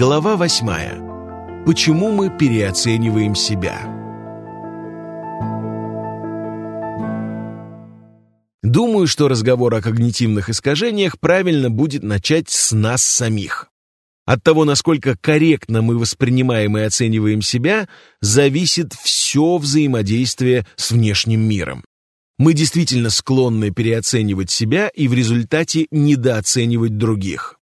Глава восьмая. Почему мы переоцениваем себя? Думаю, что разговор о когнитивных искажениях правильно будет начать с нас самих. От того, насколько корректно мы воспринимаем и оцениваем себя, зависит все взаимодействие с внешним миром. Мы действительно склонны переоценивать себя и в результате недооценивать других.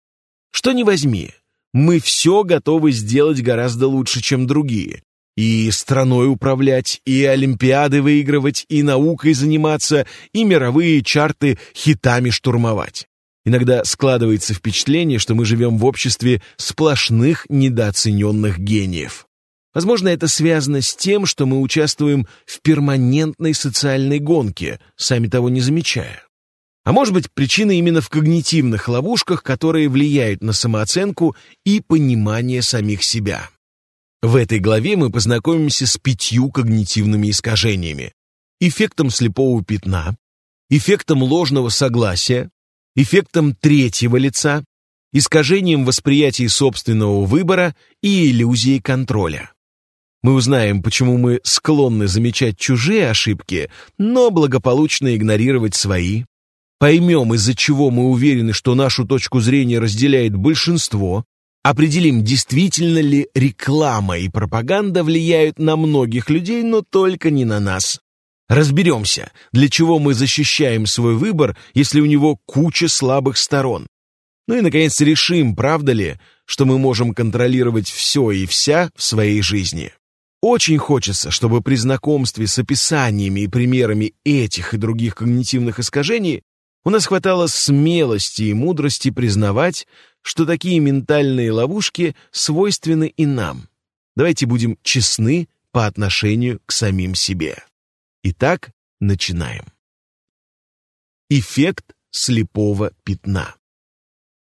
Что ни возьми, мы все готовы сделать гораздо лучше, чем другие. И страной управлять, и олимпиады выигрывать, и наукой заниматься, и мировые чарты хитами штурмовать. Иногда складывается впечатление, что мы живем в обществе сплошных недооцененных гениев. Возможно, это связано с тем, что мы участвуем в перманентной социальной гонке, сами того не замечая. А может быть, причина именно в когнитивных ловушках, которые влияют на самооценку и понимание самих себя. В этой главе мы познакомимся с пятью когнитивными искажениями. Эффектом слепого пятна, эффектом ложного согласия, эффектом третьего лица, искажением восприятия собственного выбора и иллюзией контроля. Мы узнаем, почему мы склонны замечать чужие ошибки, но благополучно игнорировать свои, поймем, из-за чего мы уверены, что нашу точку зрения разделяет большинство, определим, действительно ли реклама и пропаганда влияют на многих людей, но только не на нас. Разберемся, для чего мы защищаем свой выбор, если у него куча слабых сторон. Ну и, наконец, решим, правда ли, что мы можем контролировать все и вся в своей жизни. Очень хочется, чтобы при знакомстве с описаниями и примерами этих и других когнитивных искажений у нас хватало смелости и мудрости признавать, что такие ментальные ловушки свойственны и нам. Давайте будем честны по отношению к самим себе. Итак, начинаем. Эффект слепого пятна.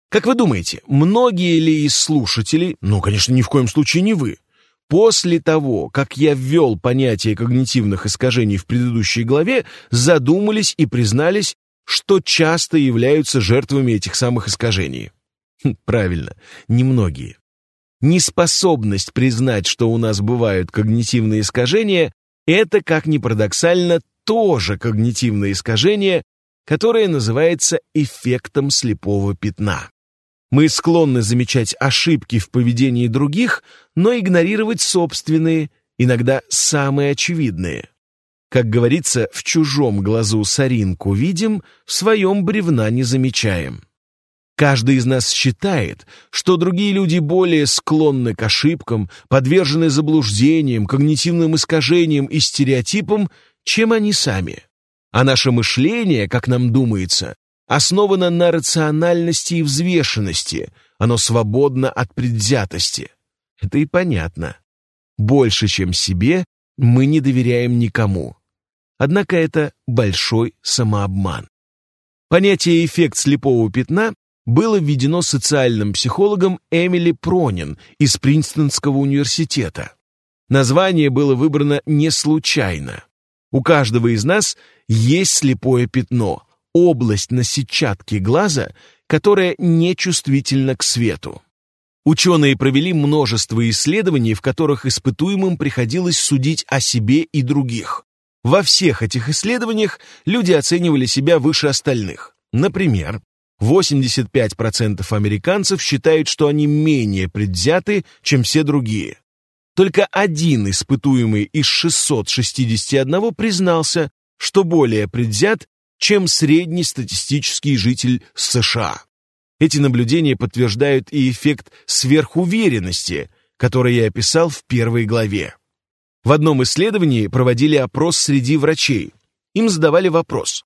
Как вы думаете, многие ли из слушателей, ну, конечно, ни в коем случае не вы, после того, как я ввел понятие когнитивных искажений в предыдущей главе, задумались и признались, что часто являются жертвами этих самых искажений. Хм, правильно, немногие. Неспособность признать, что у нас бывают когнитивные искажения, это, как ни парадоксально, тоже когнитивное искажение, которое называется эффектом слепого пятна. Мы склонны замечать ошибки в поведении других, но игнорировать собственные, иногда самые очевидные. Как говорится, в чужом глазу соринку видим, в своем бревна не замечаем. Каждый из нас считает, что другие люди более склонны к ошибкам, подвержены заблуждениям, когнитивным искажениям и стереотипам, чем они сами. А наше мышление, как нам думается, основано на рациональности и взвешенности, оно свободно от предвзятости. Это и понятно. Больше, чем себе, мы не доверяем никому. Однако это большой самообман. Понятие «эффект слепого пятна» было введено социальным психологом Эмили Пронин из Принстонского университета. Название было выбрано не случайно. У каждого из нас есть слепое пятно, область на сетчатке глаза, которая нечувствительна к свету. Ученые провели множество исследований, в которых испытуемым приходилось судить о себе и других. Во всех этих исследованиях люди оценивали себя выше остальных. Например, 85% американцев считают, что они менее предвзяты, чем все другие. Только один испытуемый из 661 признался, что более предвзят, чем среднестатистический житель США. Эти наблюдения подтверждают и эффект сверхуверенности, который я описал в первой главе. В одном исследовании проводили опрос среди врачей. Им задавали вопрос.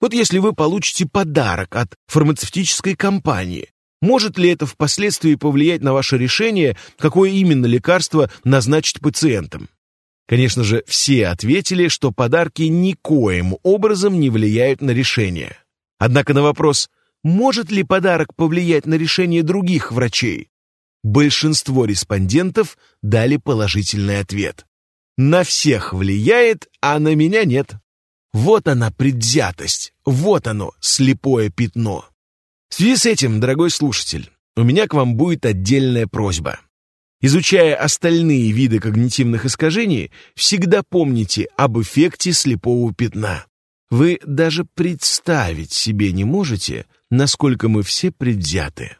Вот если вы получите подарок от фармацевтической компании, может ли это впоследствии повлиять на ваше решение, какое именно лекарство назначить пациентам? Конечно же, все ответили, что подарки никоим образом не влияют на решение. Однако на вопрос, может ли подарок повлиять на решение других врачей, большинство респондентов дали положительный ответ. На всех влияет, а на меня нет. Вот она предвзятость, вот оно, слепое пятно. В связи с этим, дорогой слушатель, у меня к вам будет отдельная просьба. Изучая остальные виды когнитивных искажений, всегда помните об эффекте слепого пятна. Вы даже представить себе не можете, насколько мы все предвзяты.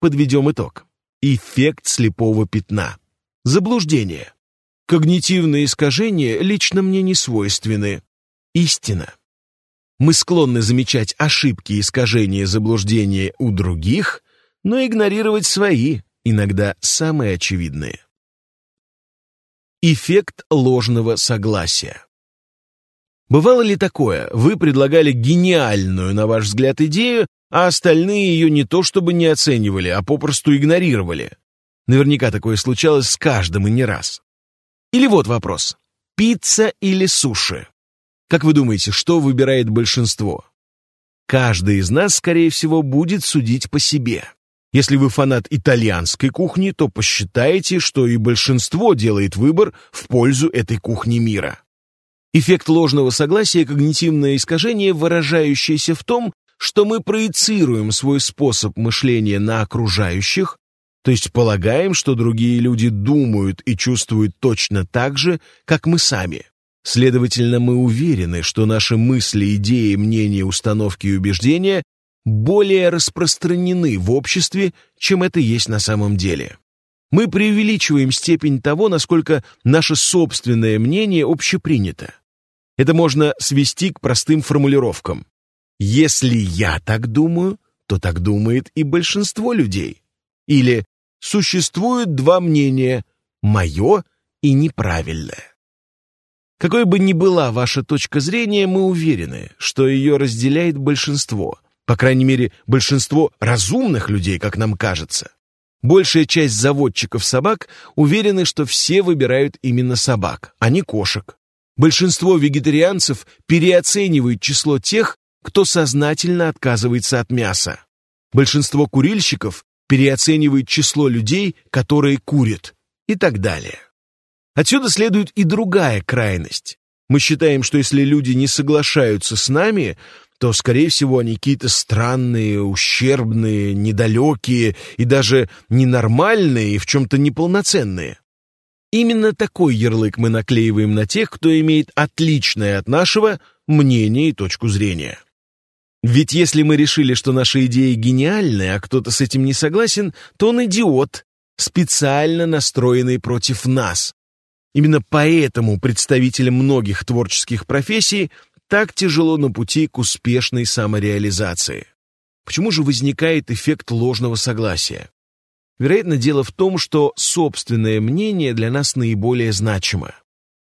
Подведем итог. Эффект слепого пятна. Заблуждение. Когнитивные искажения лично мне не свойственны. Истина. Мы склонны замечать ошибки, искажения, заблуждения у других, но игнорировать свои, иногда самые очевидные. Эффект ложного согласия. Бывало ли такое, вы предлагали гениальную, на ваш взгляд, идею, а остальные ее не то чтобы не оценивали, а попросту игнорировали? Наверняка такое случалось с каждым и не раз. Или вот вопрос. Пицца или суши? Как вы думаете, что выбирает большинство? Каждый из нас, скорее всего, будет судить по себе. Если вы фанат итальянской кухни, то посчитаете, что и большинство делает выбор в пользу этой кухни мира. Эффект ложного согласия – когнитивное искажение, выражающееся в том, что мы проецируем свой способ мышления на окружающих, то есть полагаем, что другие люди думают и чувствуют точно так же, как мы сами. Следовательно, мы уверены, что наши мысли, идеи, мнения, установки и убеждения более распространены в обществе, чем это есть на самом деле. Мы преувеличиваем степень того, насколько наше собственное мнение общепринято. Это можно свести к простым формулировкам. «Если я так думаю, то так думает и большинство людей». Или «Существует два мнения – мое и неправильное». Какой бы ни была ваша точка зрения, мы уверены, что ее разделяет большинство, по крайней мере, большинство разумных людей, как нам кажется. Большая часть заводчиков собак уверены, что все выбирают именно собак, а не кошек. Большинство вегетарианцев переоценивают число тех, кто сознательно отказывается от мяса. Большинство курильщиков переоценивают число людей, которые курят, и так далее. Отсюда следует и другая крайность. Мы считаем, что если люди не соглашаются с нами, то, скорее всего, они какие-то странные, ущербные, недалекие и даже ненормальные и в чем-то неполноценные. Именно такой ярлык мы наклеиваем на тех, кто имеет отличное от нашего мнение и точку зрения. Ведь если мы решили, что наша идея гениальная, а кто-то с этим не согласен, то он идиот, специально настроенный против нас, Именно поэтому представителям многих творческих профессий так тяжело на пути к успешной самореализации. Почему же возникает эффект ложного согласия? Вероятно, дело в том, что собственное мнение для нас наиболее значимо.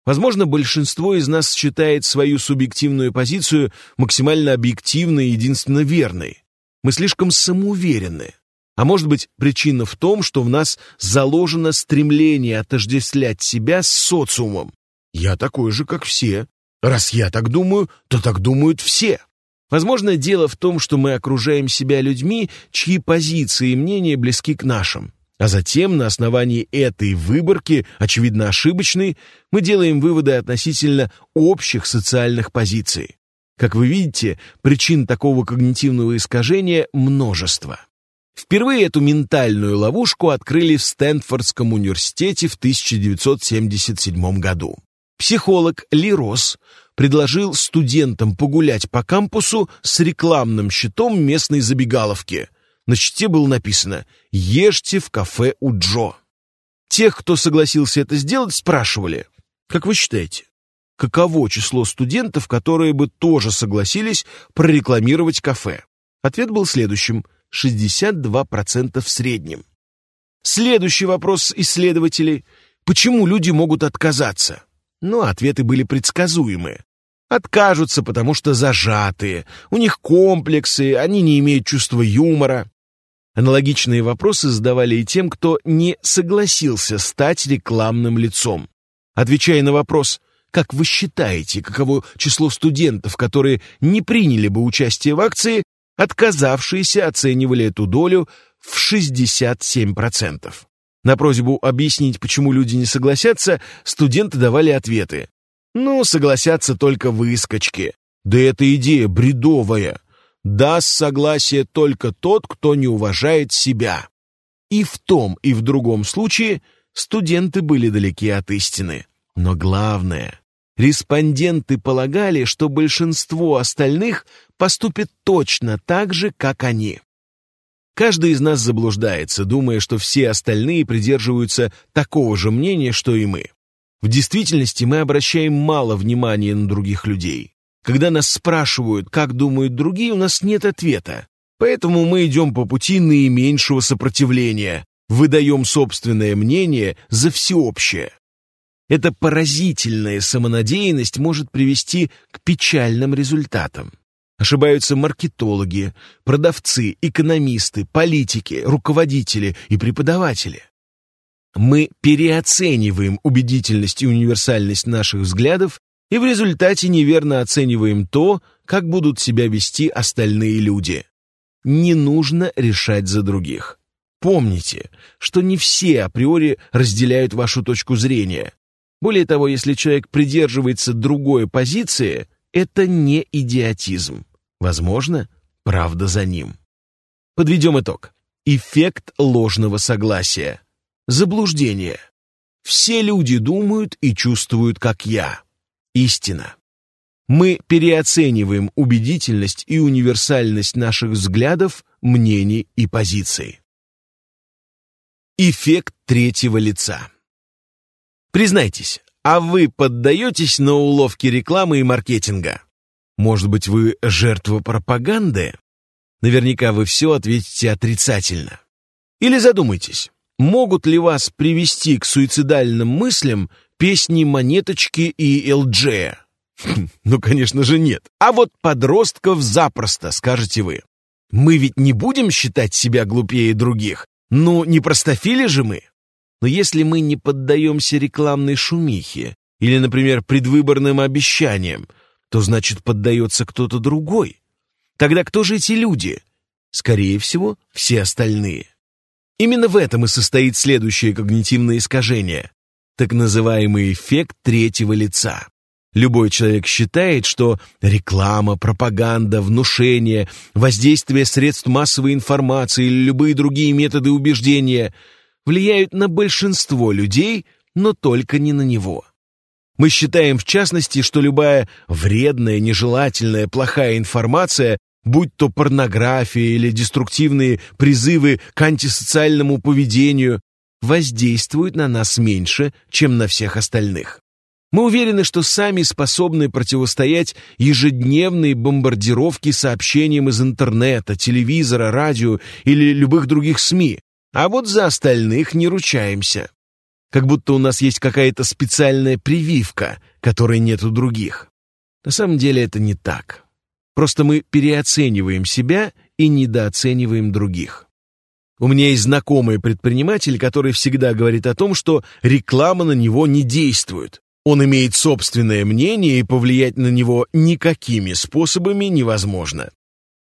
Возможно, большинство из нас считает свою субъективную позицию максимально объективной и единственно верной. Мы слишком самоуверены. А может быть, причина в том, что в нас заложено стремление отождествлять себя с социумом. Я такой же, как все. Раз я так думаю, то так думают все. Возможно, дело в том, что мы окружаем себя людьми, чьи позиции и мнения близки к нашим. А затем, на основании этой выборки, очевидно ошибочной, мы делаем выводы относительно общих социальных позиций. Как вы видите, причин такого когнитивного искажения множество. Впервые эту ментальную ловушку открыли в Стэнфордском университете в 1977 году. Психолог Ли Росс предложил студентам погулять по кампусу с рекламным щитом местной забегаловки. На щите было написано «Ешьте в кафе у Джо». Тех, кто согласился это сделать, спрашивали, как вы считаете, каково число студентов, которые бы тоже согласились прорекламировать кафе? Ответ был следующим – 62% в среднем. Следующий вопрос исследователей – почему люди могут отказаться? Ну, ответы были предсказуемые. Откажутся, потому что зажатые, у них комплексы, они не имеют чувства юмора. Аналогичные вопросы задавали и тем, кто не согласился стать рекламным лицом. Отвечая на вопрос «Как вы считаете, каково число студентов, которые не приняли бы участие в акции?» Отказавшиеся оценивали эту долю в 67%. На просьбу объяснить, почему люди не согласятся, студенты давали ответы. Ну, согласятся только выскочки. Да эта идея бредовая. даст согласие только тот, кто не уважает себя. И в том, и в другом случае студенты были далеки от истины. Но главное, респонденты полагали, что большинство остальных поступит точно так же, как они. Каждый из нас заблуждается, думая, что все остальные придерживаются такого же мнения, что и мы. В действительности мы обращаем мало внимания на других людей. Когда нас спрашивают, как думают другие, у нас нет ответа. Поэтому мы идем по пути наименьшего сопротивления, выдаем собственное мнение за всеобщее. Эта поразительная самонадеянность может привести к печальным результатам. Ошибаются маркетологи, продавцы, экономисты, политики, руководители и преподаватели. Мы переоцениваем убедительность и универсальность наших взглядов и в результате неверно оцениваем то, как будут себя вести остальные люди. Не нужно решать за других. Помните, что не все априори разделяют вашу точку зрения. Более того, если человек придерживается другой позиции, это не идиотизм. Возможно, правда за ним. Подведем итог. Эффект ложного согласия. Заблуждение. Все люди думают и чувствуют, как я. Истина. Мы переоцениваем убедительность и универсальность наших взглядов, мнений и позиций. Эффект третьего лица. Признайтесь, а вы поддаетесь на уловки рекламы и маркетинга? Может быть, вы жертва пропаганды? Наверняка вы все ответите отрицательно. Или задумайтесь, могут ли вас привести к суицидальным мыслям песни «Монеточки» и «ЛДЖ»? Ну, конечно же, нет. А вот подростков запросто, скажете вы. Мы ведь не будем считать себя глупее других. Ну, не простофили же мы? Но если мы не поддаемся рекламной шумихе или, например, предвыборным обещаниям, то значит поддается кто-то другой. Тогда кто же эти люди? Скорее всего, все остальные. Именно в этом и состоит следующее когнитивное искажение, так называемый эффект третьего лица. Любой человек считает, что реклама, пропаганда, внушение, воздействие средств массовой информации или любые другие методы убеждения влияют на большинство людей, но только не на него. Мы считаем, в частности, что любая вредная, нежелательная, плохая информация, будь то порнография или деструктивные призывы к антисоциальному поведению, воздействует на нас меньше, чем на всех остальных. Мы уверены, что сами способны противостоять ежедневной бомбардировке сообщениям из интернета, телевизора, радио или любых других СМИ, а вот за остальных не ручаемся как будто у нас есть какая-то специальная прививка, которой нет у других. На самом деле это не так. Просто мы переоцениваем себя и недооцениваем других. У меня есть знакомый предприниматель, который всегда говорит о том, что реклама на него не действует. Он имеет собственное мнение, и повлиять на него никакими способами невозможно.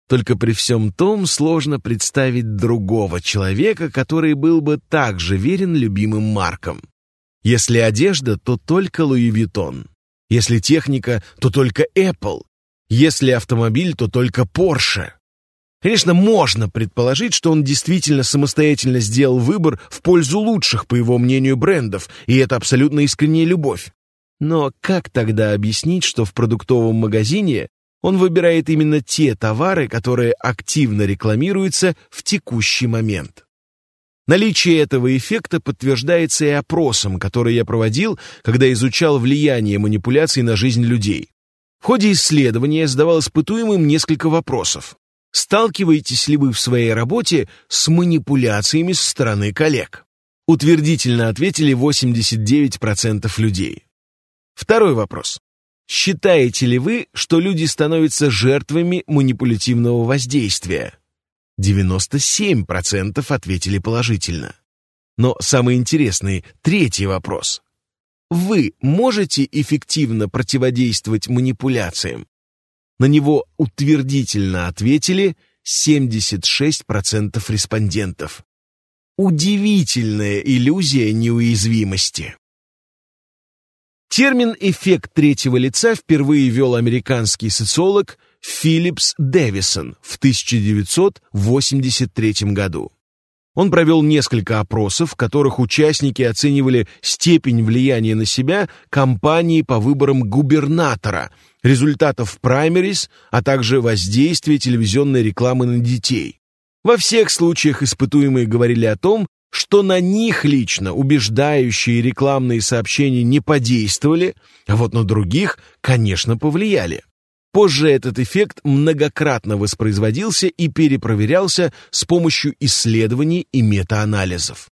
Только при всем том сложно представить другого человека, который был бы так же верен любимым маркам. Если одежда, то только Луи Виттон. Если техника, то только Apple. Если автомобиль, то только Porsche. Конечно, можно предположить, что он действительно самостоятельно сделал выбор в пользу лучших, по его мнению, брендов, и это абсолютно искренняя любовь. Но как тогда объяснить, что в продуктовом магазине он выбирает именно те товары, которые активно рекламируются в текущий момент. Наличие этого эффекта подтверждается и опросом, который я проводил, когда изучал влияние манипуляций на жизнь людей. В ходе исследования я задавал испытуемым несколько вопросов. Сталкиваетесь ли вы в своей работе с манипуляциями со стороны коллег? Утвердительно ответили 89% людей. Второй вопрос. Считаете ли вы, что люди становятся жертвами манипулятивного воздействия? 97% ответили положительно. Но самый интересный третий вопрос. Вы можете эффективно противодействовать манипуляциям? На него утвердительно ответили 76% респондентов. Удивительная иллюзия неуязвимости. Термин «эффект третьего лица» впервые ввел американский социолог Филлипс Дэвисон в 1983 году. Он провел несколько опросов, в которых участники оценивали степень влияния на себя кампании по выборам губернатора, результатов праймерис, а также воздействия телевизионной рекламы на детей. Во всех случаях испытуемые говорили о том, что на них лично убеждающие рекламные сообщения не подействовали, а вот на других, конечно, повлияли. Позже этот эффект многократно воспроизводился и перепроверялся с помощью исследований и метаанализов.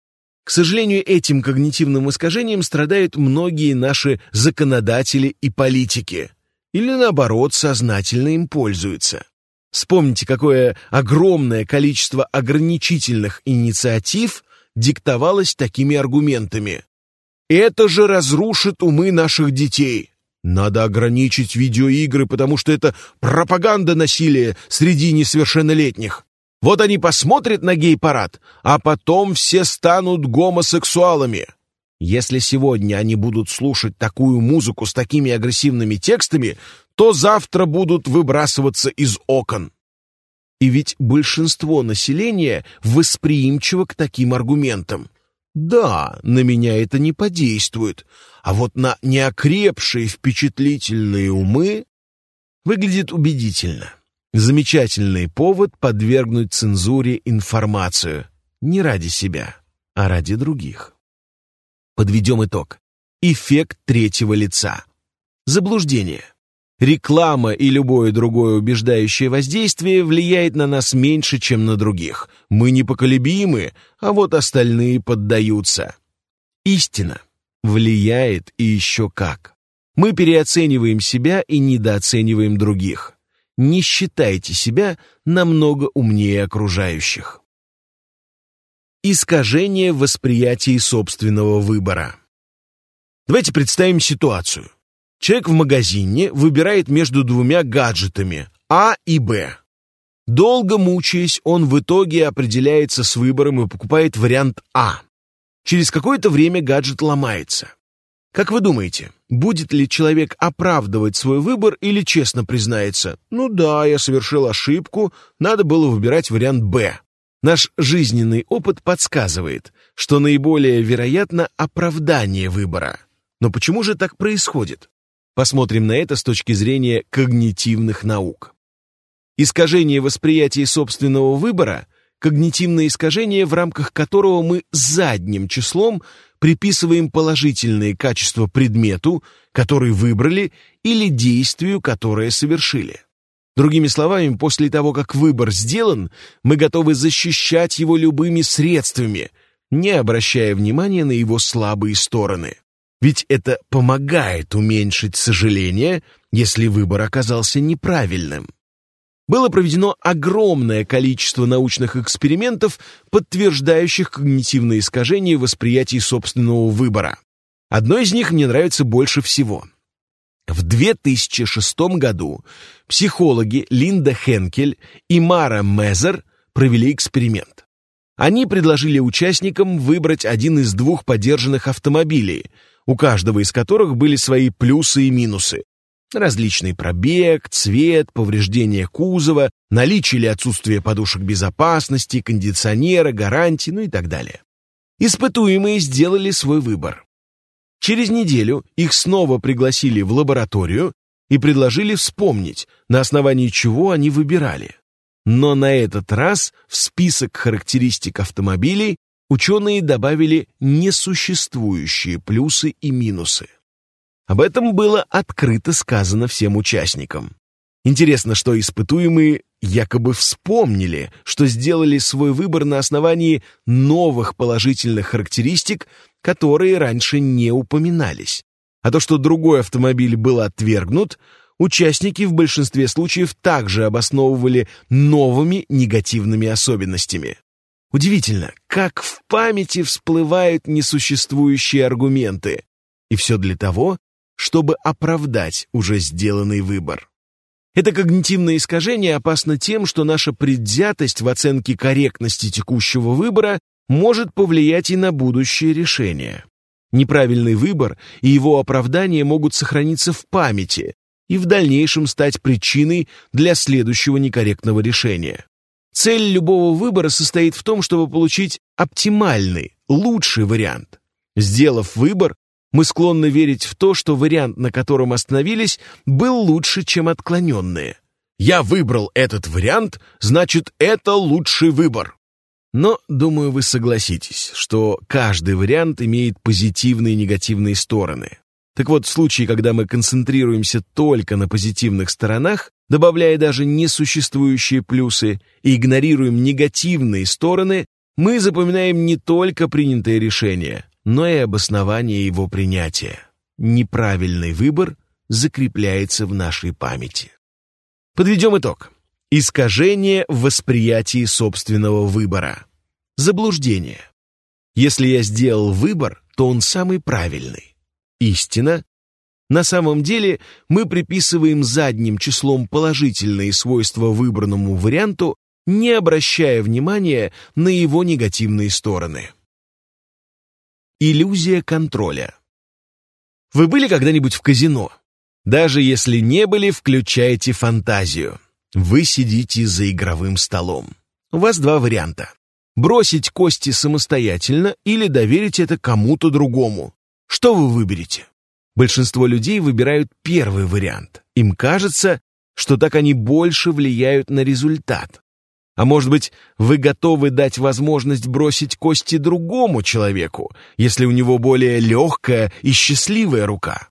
К сожалению, этим когнитивным искажением страдают многие наши законодатели и политики. Или наоборот, сознательно им пользуются. Вспомните, какое огромное количество ограничительных инициатив диктовалось такими аргументами. «Это же разрушит умы наших детей. Надо ограничить видеоигры, потому что это пропаганда насилия среди несовершеннолетних. Вот они посмотрят на гей-парад, а потом все станут гомосексуалами. Если сегодня они будут слушать такую музыку с такими агрессивными текстами, то завтра будут выбрасываться из окон. И ведь большинство населения восприимчиво к таким аргументам. Да, на меня это не подействует, а вот на неокрепшие впечатлительные умы выглядит убедительно. Замечательный повод подвергнуть цензуре информацию. Не ради себя, а ради других. Подведем итог. Эффект третьего лица. Заблуждение. Реклама и любое другое убеждающее воздействие влияет на нас меньше, чем на других. Мы непоколебимы, а вот остальные поддаются. Истина влияет и еще как. Мы переоцениваем себя и недооцениваем других. Не считайте себя намного умнее окружающих. Искажение восприятия собственного выбора. Давайте представим ситуацию. Человек в магазине выбирает между двумя гаджетами А и Б. Долго мучаясь, он в итоге определяется с выбором и покупает вариант А. Через какое-то время гаджет ломается. Как вы думаете, будет ли человек оправдывать свой выбор или честно признается, ну да, я совершил ошибку, надо было выбирать вариант «Б». Наш жизненный опыт подсказывает, что наиболее вероятно оправдание выбора. Но почему же так происходит? Посмотрим на это с точки зрения когнитивных наук. Искажение восприятия собственного выбора – когнитивное искажение, в рамках которого мы задним числом приписываем положительные качества предмету, который выбрали, или действию, которое совершили. Другими словами, после того, как выбор сделан, мы готовы защищать его любыми средствами, не обращая внимания на его слабые стороны. Ведь это помогает уменьшить сожаление, если выбор оказался неправильным. Было проведено огромное количество научных экспериментов, подтверждающих когнитивные искажения восприятия собственного выбора. Одно из них мне нравится больше всего. В 2006 году психологи Линда Хенкель и Мара Мезер провели эксперимент. Они предложили участникам выбрать один из двух подержанных автомобилей – у каждого из которых были свои плюсы и минусы. Различный пробег, цвет, повреждение кузова, наличие или отсутствие подушек безопасности, кондиционера, гарантии, ну и так далее. Испытуемые сделали свой выбор. Через неделю их снова пригласили в лабораторию и предложили вспомнить, на основании чего они выбирали. Но на этот раз в список характеристик автомобилей ученые добавили несуществующие плюсы и минусы. Об этом было открыто сказано всем участникам. Интересно, что испытуемые якобы вспомнили, что сделали свой выбор на основании новых положительных характеристик, которые раньше не упоминались. А то, что другой автомобиль был отвергнут, участники в большинстве случаев также обосновывали новыми негативными особенностями. Удивительно, как в памяти всплывают несуществующие аргументы. И все для того, чтобы оправдать уже сделанный выбор. Это когнитивное искажение опасно тем, что наша предвзятость в оценке корректности текущего выбора может повлиять и на будущее решение. Неправильный выбор и его оправдание могут сохраниться в памяти, и в дальнейшем стать причиной для следующего некорректного решения. Цель любого выбора состоит в том, чтобы получить оптимальный, лучший вариант. Сделав выбор, мы склонны верить в то, что вариант, на котором остановились, был лучше, чем отклоненные. Я выбрал этот вариант, значит, это лучший выбор. Но, думаю, вы согласитесь, что каждый вариант имеет позитивные и негативные стороны. Так вот, в случае, когда мы концентрируемся только на позитивных сторонах, добавляя даже несуществующие плюсы, и игнорируем негативные стороны, мы запоминаем не только принятое решение, но и обоснование его принятия. Неправильный выбор закрепляется в нашей памяти. Подведем итог. Искажение в восприятии собственного выбора. Заблуждение. Если я сделал выбор, то он самый правильный. Истина. На самом деле мы приписываем задним числом положительные свойства выбранному варианту, не обращая внимания на его негативные стороны. Иллюзия контроля. Вы были когда-нибудь в казино? Даже если не были, включайте фантазию. Вы сидите за игровым столом. У вас два варианта. Бросить кости самостоятельно или доверить это кому-то другому. Что вы выберете? Большинство людей выбирают первый вариант. Им кажется, что так они больше влияют на результат. А может быть, вы готовы дать возможность бросить кости другому человеку, если у него более легкая и счастливая рука?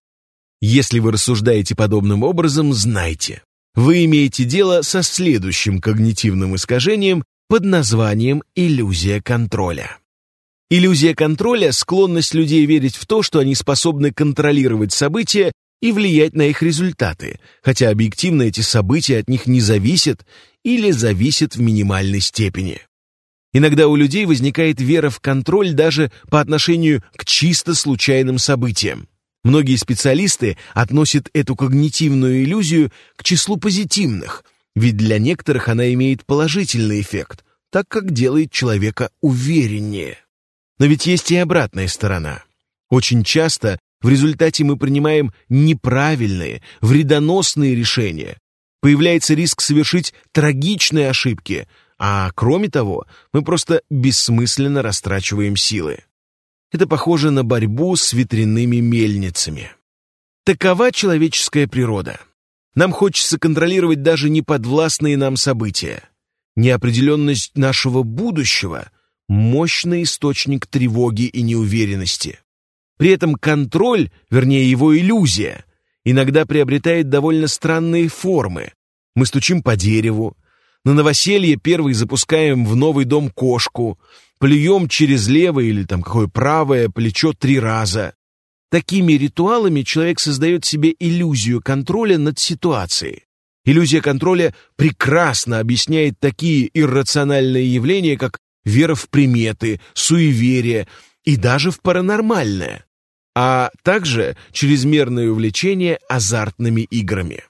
Если вы рассуждаете подобным образом, знайте, вы имеете дело со следующим когнитивным искажением под названием иллюзия контроля. Иллюзия контроля – склонность людей верить в то, что они способны контролировать события и влиять на их результаты, хотя объективно эти события от них не зависят или зависят в минимальной степени. Иногда у людей возникает вера в контроль даже по отношению к чисто случайным событиям. Многие специалисты относят эту когнитивную иллюзию к числу позитивных, ведь для некоторых она имеет положительный эффект, так как делает человека увереннее. Но ведь есть и обратная сторона. Очень часто в результате мы принимаем неправильные, вредоносные решения. Появляется риск совершить трагичные ошибки, а кроме того, мы просто бессмысленно растрачиваем силы. Это похоже на борьбу с ветряными мельницами. Такова человеческая природа. Нам хочется контролировать даже неподвластные нам события. Неопределенность нашего будущего – мощный источник тревоги и неуверенности. При этом контроль, вернее его иллюзия, иногда приобретает довольно странные формы. Мы стучим по дереву, на новоселье первый запускаем в новый дом кошку, плюем через левое или там какое правое плечо три раза. Такими ритуалами человек создает себе иллюзию контроля над ситуацией. Иллюзия контроля прекрасно объясняет такие иррациональные явления, как вера в приметы, суеверие и даже в паранормальное, а также чрезмерное увлечение азартными играми.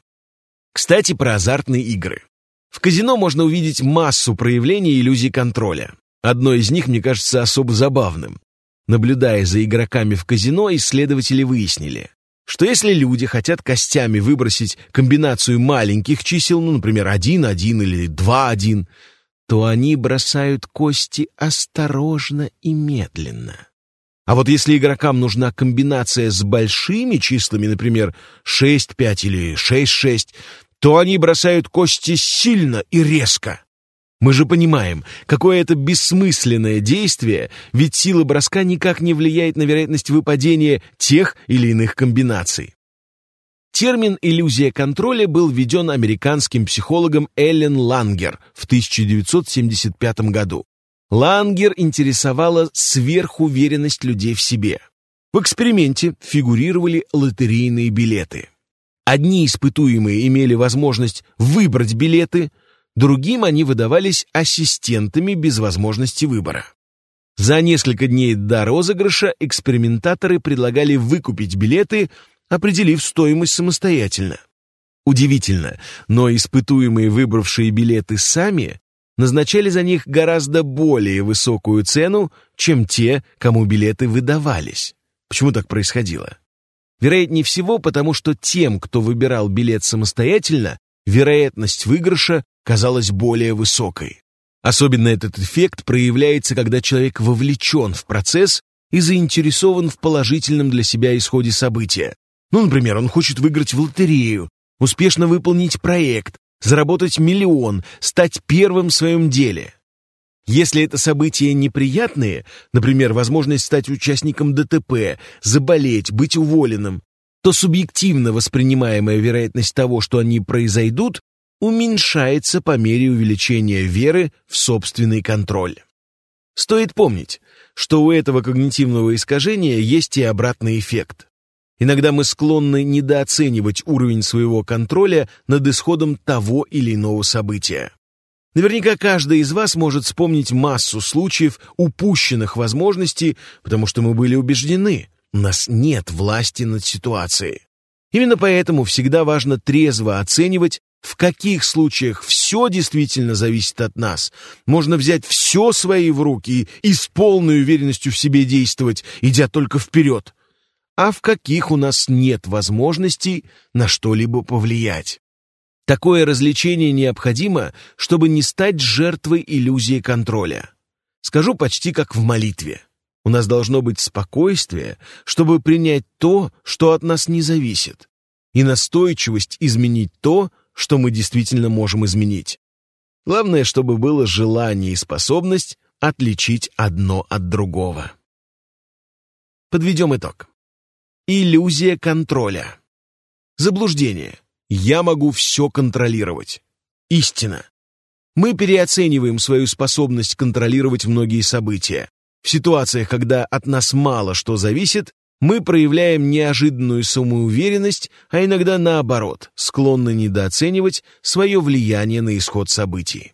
Кстати, про азартные игры. В казино можно увидеть массу проявлений иллюзий контроля. Одно из них мне кажется особо забавным. Наблюдая за игроками в казино, исследователи выяснили, что если люди хотят костями выбросить комбинацию маленьких чисел, ну, например, 1, 1 или 2, 1, то они бросают кости осторожно и медленно. А вот если игрокам нужна комбинация с большими числами, например, 6, 5 или 6, 6, то они бросают кости сильно и резко. Мы же понимаем, какое это бессмысленное действие, ведь сила броска никак не влияет на вероятность выпадения тех или иных комбинаций. Термин «иллюзия контроля» был введен американским психологом Эллен Лангер в 1975 году. Лангер интересовала сверхуверенность людей в себе. В эксперименте фигурировали лотерейные билеты. Одни испытуемые имели возможность выбрать билеты, другим они выдавались ассистентами без возможности выбора. За несколько дней до розыгрыша экспериментаторы предлагали выкупить билеты, определив стоимость самостоятельно. Удивительно, но испытуемые, выбравшие билеты сами, назначали за них гораздо более высокую цену, чем те, кому билеты выдавались. Почему так происходило? Вероятнее всего, потому что тем, кто выбирал билет самостоятельно, вероятность выигрыша казалась более высокой. Особенно этот эффект проявляется, когда человек вовлечен в процесс и заинтересован в положительном для себя исходе события. Ну, например, он хочет выиграть в лотерею, успешно выполнить проект, заработать миллион, стать первым в своем деле. Если это события неприятные, например, возможность стать участником ДТП, заболеть, быть уволенным, то субъективно воспринимаемая вероятность того, что они произойдут, уменьшается по мере увеличения веры в собственный контроль. Стоит помнить, что у этого когнитивного искажения есть и обратный эффект. Иногда мы склонны недооценивать уровень своего контроля над исходом того или иного события. Наверняка каждый из вас может вспомнить массу случаев упущенных возможностей, потому что мы были убеждены, у нас нет власти над ситуацией. Именно поэтому всегда важно трезво оценивать, в каких случаях все действительно зависит от нас. Можно взять все свои в руки и с полной уверенностью в себе действовать, идя только вперед. А в каких у нас нет возможностей на что-либо повлиять. Такое развлечение необходимо, чтобы не стать жертвой иллюзии контроля. Скажу почти как в молитве. У нас должно быть спокойствие, чтобы принять то, что от нас не зависит, и настойчивость изменить то, что мы действительно можем изменить. Главное, чтобы было желание и способность отличить одно от другого. Подведем итог. Иллюзия контроля. Заблуждение. Я могу все контролировать. Истина. Мы переоцениваем свою способность контролировать многие события. В ситуациях, когда от нас мало что зависит, мы проявляем неожиданную самоуверенность, а иногда наоборот, склонны недооценивать свое влияние на исход событий.